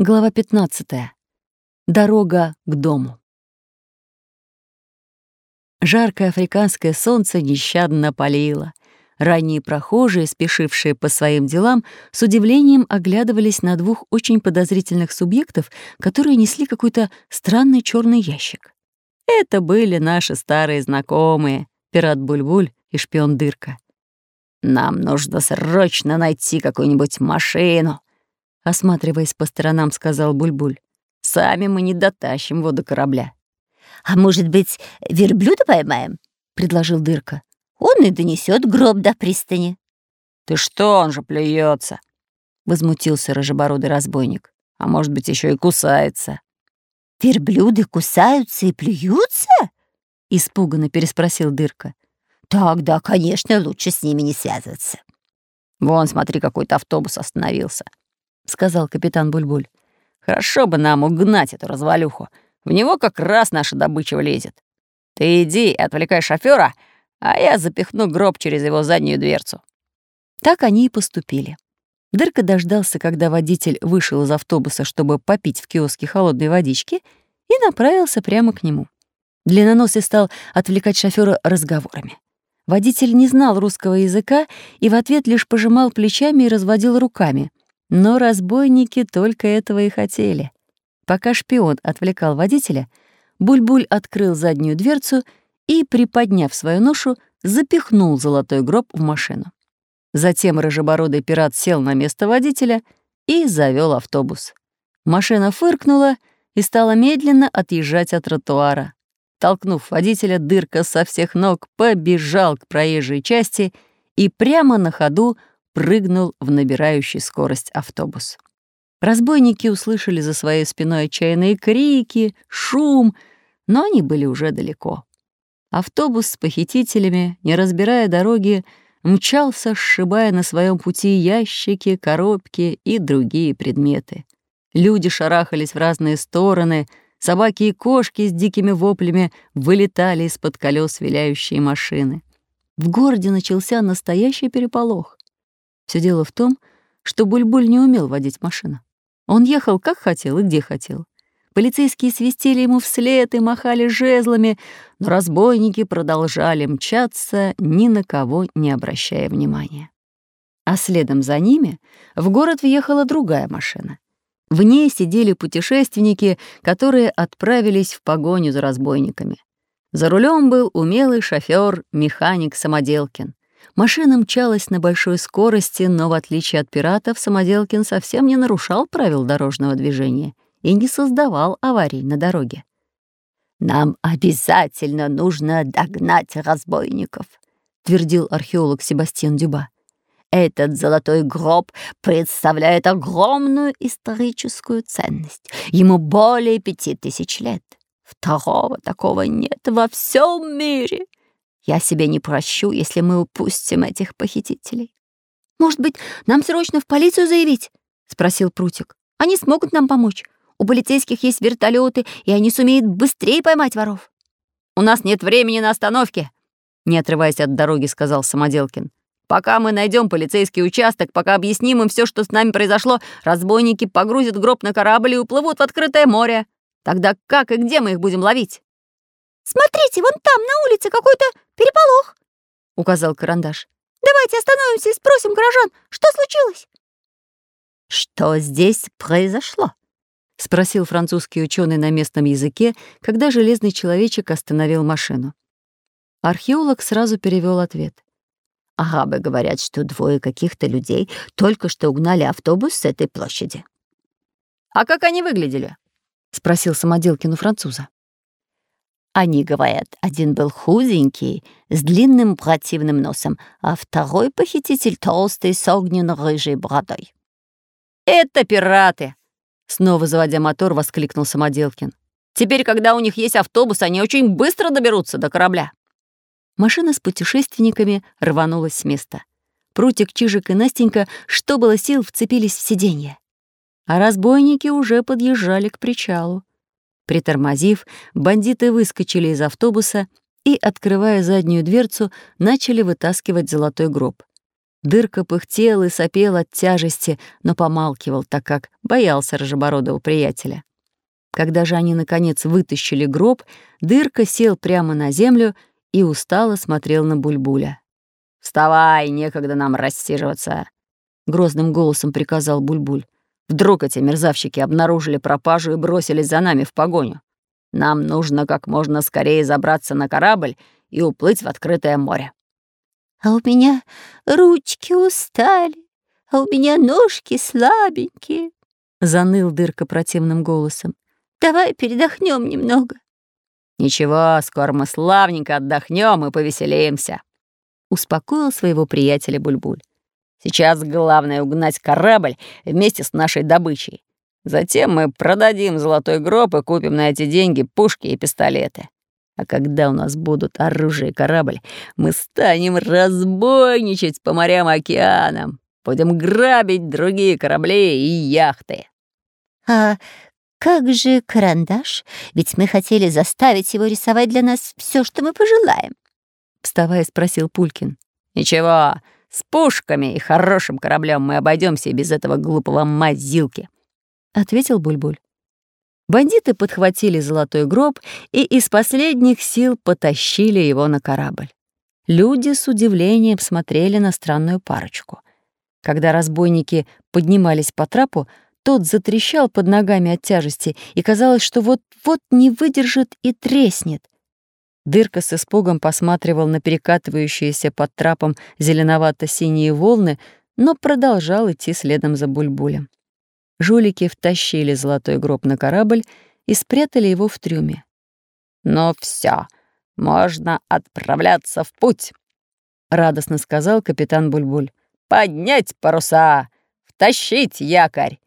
Глава 15. Дорога к дому. Жаркое африканское солнце нещадно палило. Ранние прохожие, спешившие по своим делам, с удивлением оглядывались на двух очень подозрительных субъектов, которые несли какой-то странный черный ящик. Это были наши старые знакомые, пират Бульбуль и шпион Дырка. «Нам нужно срочно найти какую-нибудь машину», осматриваясь по сторонам, сказал Бульбуль. Сами мы не дотащим воду корабля. А может быть, верблюда поймаем? предложил Дырка. Он и донесет гроб до пристани. Ты что, он же плюется, возмутился рыжебородый разбойник. А может быть, еще и кусается. Верблюды кусаются и плюются? испуганно переспросил Дырка. Тогда, конечно, лучше с ними не связываться. Вон, смотри, какой-то автобус остановился. — сказал капитан Бульбуль. «Хорошо бы нам угнать эту развалюху. В него как раз наша добыча влезет. Ты иди отвлекай шофера, а я запихну гроб через его заднюю дверцу». Так они и поступили. Дырка дождался, когда водитель вышел из автобуса, чтобы попить в киоске холодной водички, и направился прямо к нему. Длинноносый стал отвлекать шофера разговорами. Водитель не знал русского языка и в ответ лишь пожимал плечами и разводил руками. Но разбойники только этого и хотели. Пока шпион отвлекал водителя, Бульбуль -буль открыл заднюю дверцу и, приподняв свою ношу, запихнул золотой гроб в машину. Затем рыжебородый пират сел на место водителя и завел автобус. Машина фыркнула и стала медленно отъезжать от тротуара. Толкнув водителя, дырка со всех ног побежал к проезжей части и прямо на ходу прыгнул в набирающий скорость автобус. Разбойники услышали за своей спиной отчаянные крики, шум, но они были уже далеко. Автобус с похитителями, не разбирая дороги, мчался, сшибая на своем пути ящики, коробки и другие предметы. Люди шарахались в разные стороны, собаки и кошки с дикими воплями вылетали из-под колес виляющей машины. В городе начался настоящий переполох. Все дело в том, что Бульбуль не умел водить машину. Он ехал как хотел и где хотел. Полицейские свистели ему вслед и махали жезлами, но разбойники продолжали мчаться, ни на кого не обращая внимания. А следом за ними в город въехала другая машина. В ней сидели путешественники, которые отправились в погоню за разбойниками. За рулем был умелый шофер, механик Самоделкин. Машина мчалась на большой скорости, но, в отличие от пиратов, Самоделкин совсем не нарушал правил дорожного движения и не создавал аварий на дороге. «Нам обязательно нужно догнать разбойников», — твердил археолог Себастьян Дюба. «Этот золотой гроб представляет огромную историческую ценность. Ему более пяти тысяч лет. Второго такого нет во всем мире. Я себе не прощу, если мы упустим этих похитителей. Может быть, нам срочно в полицию заявить? спросил Прутик. Они смогут нам помочь. У полицейских есть вертолеты, и они сумеют быстрее поймать воров. У нас нет времени на остановки, не отрываясь от дороги, сказал Самоделкин. Пока мы найдем полицейский участок, пока объясним им все, что с нами произошло, разбойники погрузят гроб на корабль и уплывут в открытое море. Тогда как и где мы их будем ловить? «Смотрите, вон там, на улице, какой-то переполох», — указал карандаш. «Давайте остановимся и спросим горожан, что случилось?» «Что здесь произошло?» — спросил французский ученый на местном языке, когда железный человечек остановил машину. Археолог сразу перевел ответ. «Арабы говорят, что двое каких-то людей только что угнали автобус с этой площади». «А как они выглядели?» — спросил самоделкин у француза. Они говорят, один был худенький, с длинным противным носом, а второй похититель толстый с огненно-рыжей бородой. «Это пираты!» Снова заводя мотор, воскликнул Самоделкин. «Теперь, когда у них есть автобус, они очень быстро доберутся до корабля». Машина с путешественниками рванулась с места. Прутик, Чижик и Настенька, что было сил, вцепились в сиденье. А разбойники уже подъезжали к причалу. Притормозив, бандиты выскочили из автобуса и, открывая заднюю дверцу, начали вытаскивать золотой гроб. Дырка пыхтел и сопел от тяжести, но помалкивал, так как боялся рыжебородого приятеля. Когда же они, наконец, вытащили гроб, Дырка сел прямо на землю и устало смотрел на Бульбуля. «Вставай, некогда нам рассиживаться», — грозным голосом приказал Бульбуль. «Вдруг эти мерзавщики обнаружили пропажу и бросились за нами в погоню. Нам нужно как можно скорее забраться на корабль и уплыть в открытое море». «А у меня ручки устали, а у меня ножки слабенькие», — заныл Дырка противным голосом. «Давай передохнем немного». «Ничего, скоро мы славненько отдохнем и повеселимся», — успокоил своего приятеля Бульбуль. «Сейчас главное угнать корабль вместе с нашей добычей. Затем мы продадим золотой гроб и купим на эти деньги пушки и пистолеты. А когда у нас будут оружие и корабль, мы станем разбойничать по морям и океанам, будем грабить другие корабли и яхты». «А как же карандаш? Ведь мы хотели заставить его рисовать для нас все, что мы пожелаем», — вставая, спросил Пулькин. «Ничего, с пушками и хорошим кораблем мы обойдемся без этого глупого мазилки», — ответил Бульбуль. Бандиты подхватили золотой гроб и из последних сил потащили его на корабль. Люди с удивлением смотрели на странную парочку. Когда разбойники поднимались по трапу, тот затрещал под ногами от тяжести, и казалось, что вот-вот не выдержит и треснет. Дырка с испугом посматривал на перекатывающиеся под трапом зеленовато-синие волны, но продолжал идти следом за Бульбулем. Жулики втащили золотой гроб на корабль и спрятали его в трюме. «Ну все, можно отправляться в путь», — радостно сказал капитан Бульбуль. «Поднять паруса! Втащить якорь!»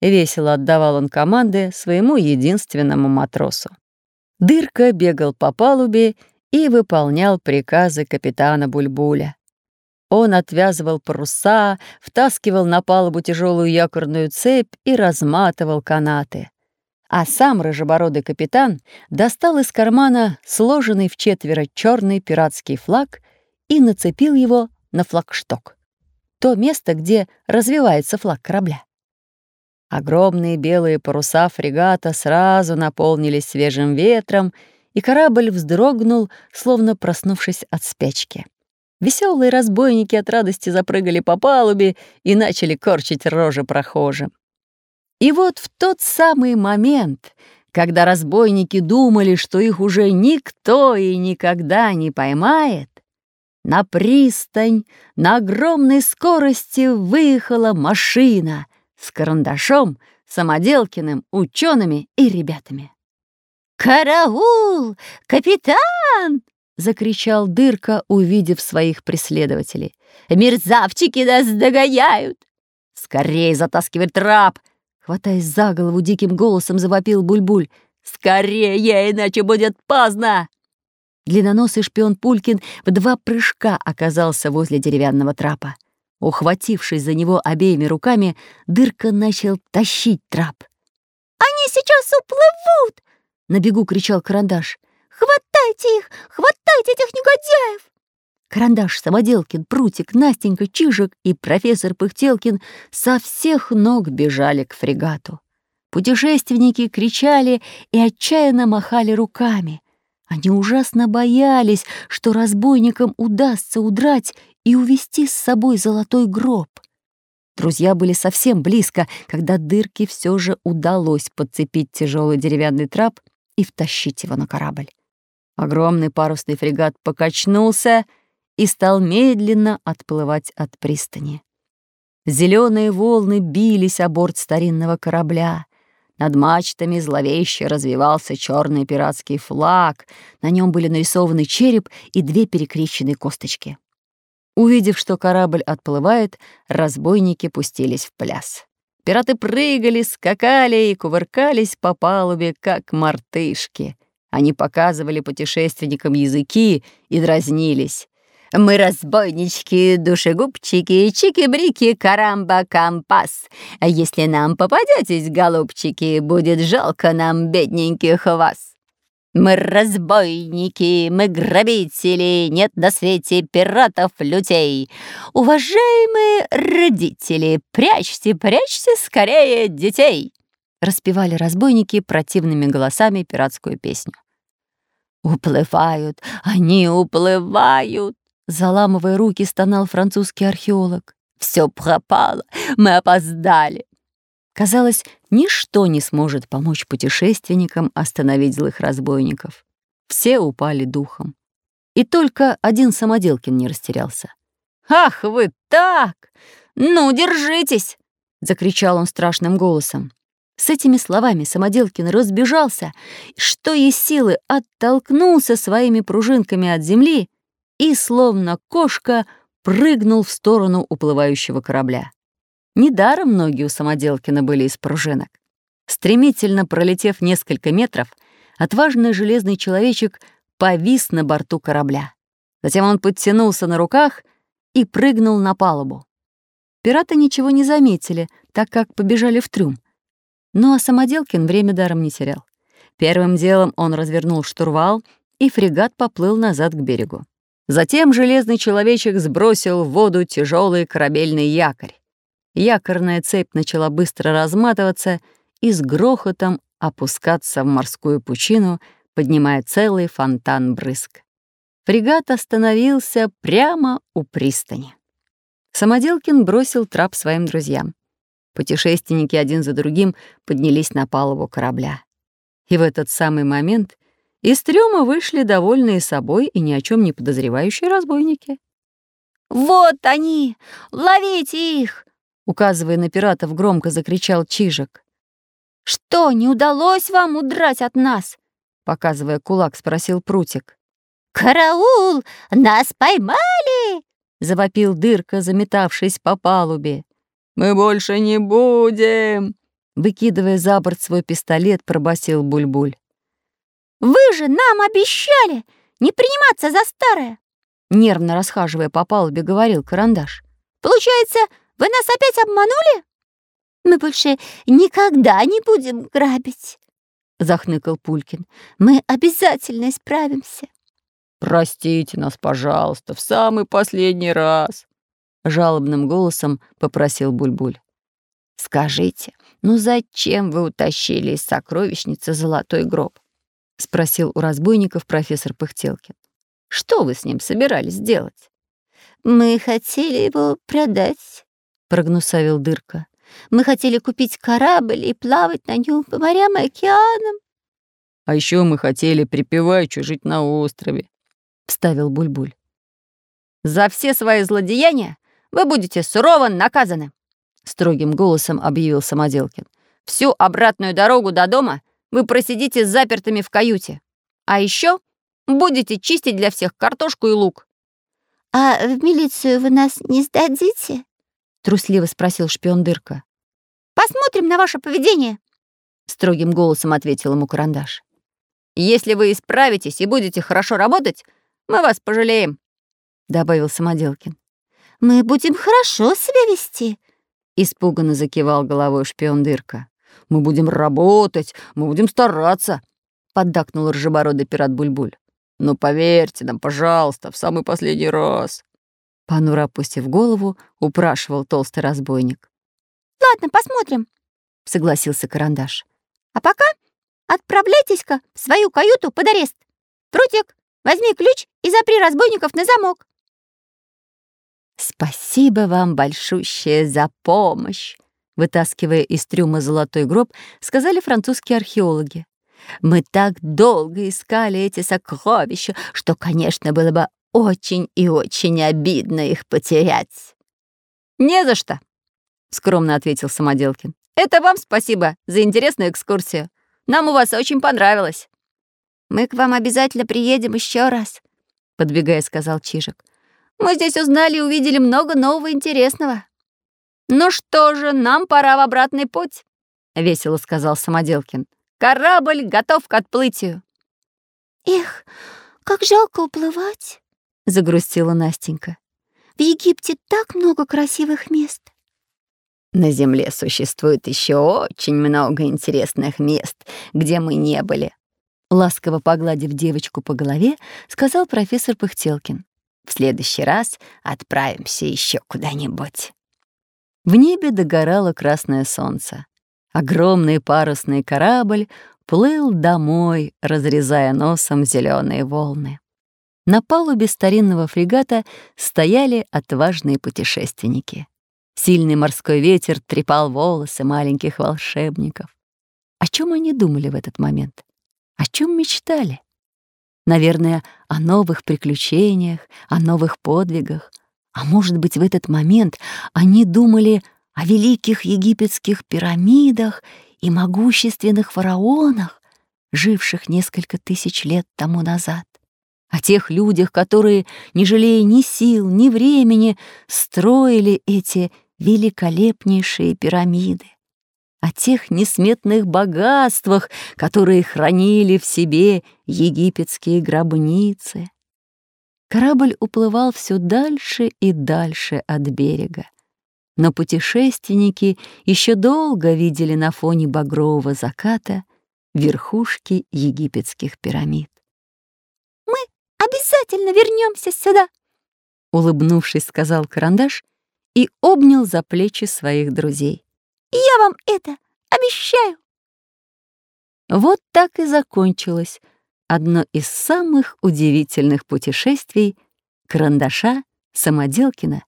Весело отдавал он команды своему единственному матросу. Дырка бегал по палубе и выполнял приказы капитана Бульбуля. Он отвязывал паруса, втаскивал на палубу тяжелую якорную цепь и разматывал канаты. А сам рыжебородый капитан достал из кармана сложенный в четверо черный пиратский флаг и нацепил его на флагшток. То место, где развивается флаг корабля. Огромные белые паруса фрегата сразу наполнились свежим ветром, и корабль вздрогнул, словно проснувшись от спячки. Веселые разбойники от радости запрыгали по палубе и начали корчить рожи прохожим. И вот в тот самый момент, когда разбойники думали, что их уже никто и никогда не поймает, на пристань на огромной скорости выехала машина — с карандашом, самоделкиным, учеными и ребятами. «Караул! Капитан!» — закричал Дырка, увидев своих преследователей. «Мерзавчики нас догоняют!» «Скорей затаскивай трап!» Хватаясь за голову, диким голосом завопил Бульбуль. «Скорее, иначе будет поздно!» Длинноносый шпион Пулькин в два прыжка оказался возле деревянного трапа. Ухватившись за него обеими руками, дырка начал тащить трап. «Они сейчас уплывут!» — на бегу кричал Карандаш. «Хватайте их! Хватайте этих негодяев!» Карандаш, Самоделкин, Прутик, Настенька, Чижик и профессор Пыхтелкин со всех ног бежали к фрегату. Путешественники кричали и отчаянно махали руками. Они ужасно боялись, что разбойникам удастся удрать и увести с собой золотой гроб. Друзья были совсем близко, когда дырке все же удалось подцепить тяжелый деревянный трап и втащить его на корабль. Огромный парусный фрегат покачнулся и стал медленно отплывать от пристани. Зеленые волны бились о борт старинного корабля. Над мачтами зловеще развивался черный пиратский флаг. На нем были нарисованы череп и две перекрещенные косточки. Увидев, что корабль отплывает, разбойники пустились в пляс. Пираты прыгали, скакали и кувыркались по палубе, как мартышки. Они показывали путешественникам языки и дразнились. «Мы разбойнички, душегубчики, чики-брики, карамба-кампас. А если нам попадетесь, голубчики, будет жалко нам, бедненьких вас». Мы разбойники, мы грабители, нет на свете пиратов-людей. Уважаемые родители, прячьте, прячьте скорее детей!» Распевали разбойники противными голосами пиратскую песню. «Уплывают, они уплывают!» Заламывая руки, стонал французский археолог. «Все пропало, мы опоздали!» Казалось, ничто не сможет помочь путешественникам остановить злых разбойников. Все упали духом. И только один самоделкин не растерялся. «Ах вы так! Ну, держитесь!» — закричал он страшным голосом. С этими словами Самоделкин разбежался, что из силы оттолкнулся своими пружинками от земли и, словно кошка, прыгнул в сторону уплывающего корабля. Недаром ноги у Самоделкина были из пружинок. Стремительно пролетев несколько метров, отважный железный человечек повис на борту корабля. Затем он подтянулся на руках и прыгнул на палубу. Пираты ничего не заметили, так как побежали в трюм. Ну, а Самоделкин время даром не терял. Первым делом он развернул штурвал, и фрегат поплыл назад к берегу. Затем железный человечек сбросил в воду тяжелый корабельный якорь якорная цепь начала быстро разматываться и с грохотом опускаться в морскую пучину, поднимая целый фонтан брызг. Фрегат остановился прямо у пристани. Самоделкин бросил трап своим друзьям. Путешественники один за другим поднялись на палубу корабля. И в этот самый момент из трюма вышли довольные собой и ни о чем не подозревающие разбойники. «Вот они! Ловите их!» Указывая на пиратов, громко закричал Чижик. «Что, не удалось вам удрать от нас?» Показывая кулак, спросил Прутик. «Караул! Нас поймали!» Завопил дырка, заметавшись по палубе. «Мы больше не будем!» Выкидывая за борт свой пистолет, пробасил Бульбуль. -буль. «Вы же нам обещали не приниматься за старое!» Нервно расхаживая по палубе, говорил Карандаш. «Получается, вы нас опять обманули? Мы больше никогда не будем грабить, захныкал Пулькин. Мы обязательно справимся. Простите нас, пожалуйста, в самый последний раз, жалобным голосом попросил Бульбуль. Скажите, ну зачем вы утащили из сокровищницы золотой гроб? спросил у разбойников профессор Пыхтелкин. Что вы с ним собирались делать? Мы хотели его продать — прогнусавил Дырка. «Мы хотели купить корабль и плавать на нем по морям и океанам». «А еще мы хотели припеваючи жить на острове», — вставил Бульбуль. «За все свои злодеяния вы будете сурово наказаны», — строгим голосом объявил Самоделкин. «Всю обратную дорогу до дома вы просидите с запертыми в каюте. А еще будете чистить для всех картошку и лук». «А в милицию вы нас не сдадите?» Трусливо спросил шпион Дырка. «Посмотрим на ваше поведение», — строгим голосом ответил ему карандаш. «Если вы исправитесь и будете хорошо работать, мы вас пожалеем», — добавил Самоделкин. «Мы будем хорошо себя вести», — испуганно закивал головой шпион Дырка. «Мы будем работать, мы будем стараться», — поддакнул ржебородый пират Бульбуль. «Но поверьте нам, пожалуйста, в самый последний раз». Понуро опустив голову, упрашивал толстый разбойник. «Ладно, посмотрим», — согласился Карандаш. «А пока отправляйтесь-ка в свою каюту под арест. Прутик, возьми ключ и запри разбойников на замок». «Спасибо вам большущее за помощь!» Вытаскивая из трюма золотой гроб, сказали французские археологи. «Мы так долго искали эти сокровища, что, конечно, было бы очень и очень обидно их потерять». «Не за что», — скромно ответил Самоделкин. «Это вам спасибо за интересную экскурсию. Нам у вас очень понравилось». «Мы к вам обязательно приедем еще раз», — подбегая, сказал Чижик. «Мы здесь узнали и увидели много нового интересного». «Ну что же, нам пора в обратный путь», — весело сказал Самоделкин. «Корабль готов к отплытию». «Эх, как жалко уплывать», — загрустила Настенька. «В Египте так много красивых мест». «На Земле существует еще очень много интересных мест, где мы не были», Ласково погладив девочку по голове, сказал профессор Пыхтелкин. «В следующий раз отправимся еще куда-нибудь». В небе догорало красное солнце. Огромный парусный корабль плыл домой, разрезая носом зеленые волны. На палубе старинного фрегата стояли отважные путешественники. Сильный морской ветер трепал волосы маленьких волшебников. О чем они думали в этот момент? О чем мечтали? Наверное, о новых приключениях, о новых подвигах. А может быть, в этот момент они думали о великих египетских пирамидах и могущественных фараонах, живших несколько тысяч лет тому назад о тех людях, которые, не жалея ни сил, ни времени, строили эти великолепнейшие пирамиды, о тех несметных богатствах, которые хранили в себе египетские гробницы. Корабль уплывал все дальше и дальше от берега. Но путешественники еще долго видели на фоне багрового заката верхушки египетских пирамид обязательно вернемся сюда!» Улыбнувшись, сказал Карандаш и обнял за плечи своих друзей. «Я вам это обещаю!» Вот так и закончилось одно из самых удивительных путешествий Карандаша, Самоделкина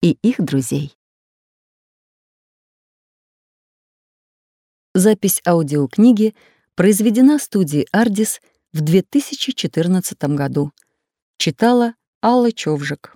и их друзей. Запись аудиокниги произведена студией «Ардис» в 2014 году. Читала Алла Човжик.